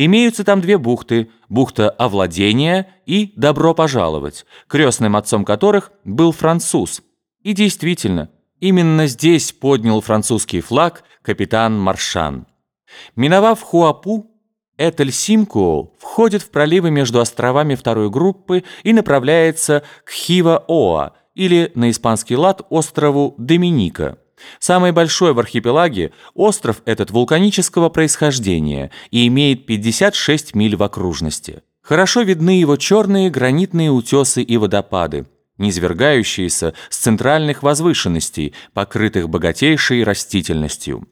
Имеются там две бухты – бухта Овладения и Добро пожаловать, крестным отцом которых был француз. И действительно, именно здесь поднял французский флаг капитан Маршан. Миновав Хуапу, Этель-Симкуол входит в проливы между островами второй группы и направляется к Хива-Оа, или на испанский лад острову Доминика. Самый большой в архипелаге остров этот вулканического происхождения и имеет 56 миль в окружности. Хорошо видны его черные гранитные утесы и водопады, низвергающиеся с центральных возвышенностей, покрытых богатейшей растительностью.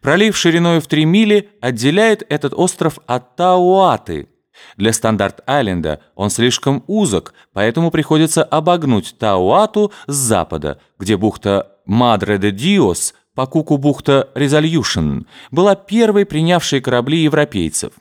Пролив шириной в 3 мили отделяет этот остров от Тауаты. Для Стандарт-Айленда он слишком узок, поэтому приходится обогнуть Тауату с запада, где бухта Мадре де Диос, по Куку бухта Резольюшн, была первой принявшей корабли европейцев.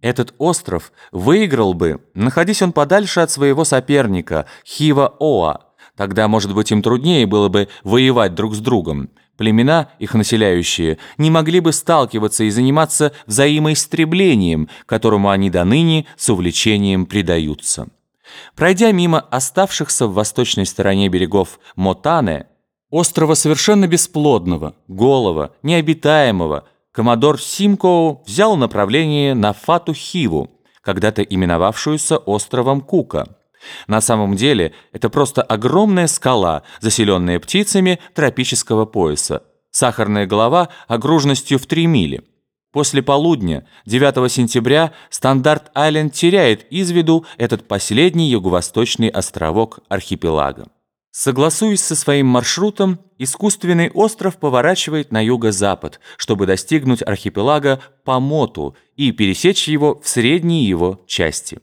Этот остров выиграл бы, находясь он подальше от своего соперника, Хива-Оа. Тогда, может быть, им труднее было бы воевать друг с другом. Племена, их населяющие, не могли бы сталкиваться и заниматься взаимоистреблением, которому они до ныне с увлечением предаются. Пройдя мимо оставшихся в восточной стороне берегов Мотане, острова совершенно бесплодного, голого, необитаемого, коммодор Симкоу взял направление на Фату-Хиву, когда-то именовавшуюся островом Кука. На самом деле это просто огромная скала, заселенная птицами тропического пояса. Сахарная голова окружностью в 3 мили. После полудня, 9 сентября, Стандарт-Айленд теряет из виду этот последний юго-восточный островок архипелага. Согласуясь со своим маршрутом, искусственный остров поворачивает на юго-запад, чтобы достигнуть архипелага Помоту и пересечь его в средней его части.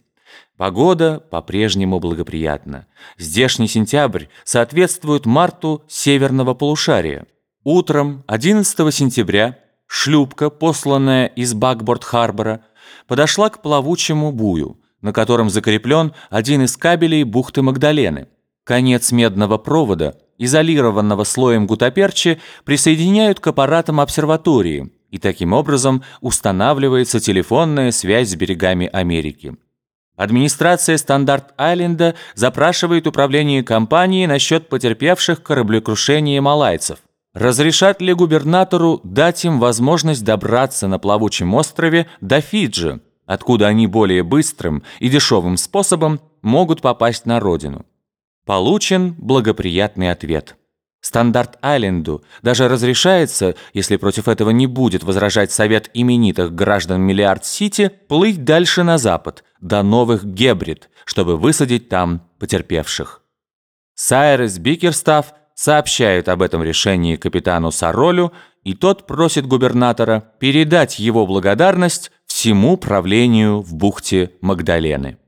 Погода по-прежнему благоприятна. Здешний сентябрь соответствует марту северного полушария. Утром 11 сентября шлюпка, посланная из Бакборд-Харбора, подошла к плавучему бую, на котором закреплен один из кабелей бухты Магдалены. Конец медного провода, изолированного слоем гутаперчи, присоединяют к аппаратам обсерватории, и таким образом устанавливается телефонная связь с берегами Америки. Администрация Стандарт-Айленда запрашивает управление компании насчет потерпевших кораблекрушение малайцев. Разрешат ли губернатору дать им возможность добраться на плавучем острове до Фиджи, откуда они более быстрым и дешевым способом могут попасть на родину? Получен благоприятный ответ. Стандарт-Айленду даже разрешается, если против этого не будет возражать совет именитых граждан Миллиард-Сити, плыть дальше на запад, до Новых Гебрид, чтобы высадить там потерпевших. Сайрес Бикерстав сообщает об этом решении капитану Саролю, и тот просит губернатора передать его благодарность всему правлению в бухте Магдалены.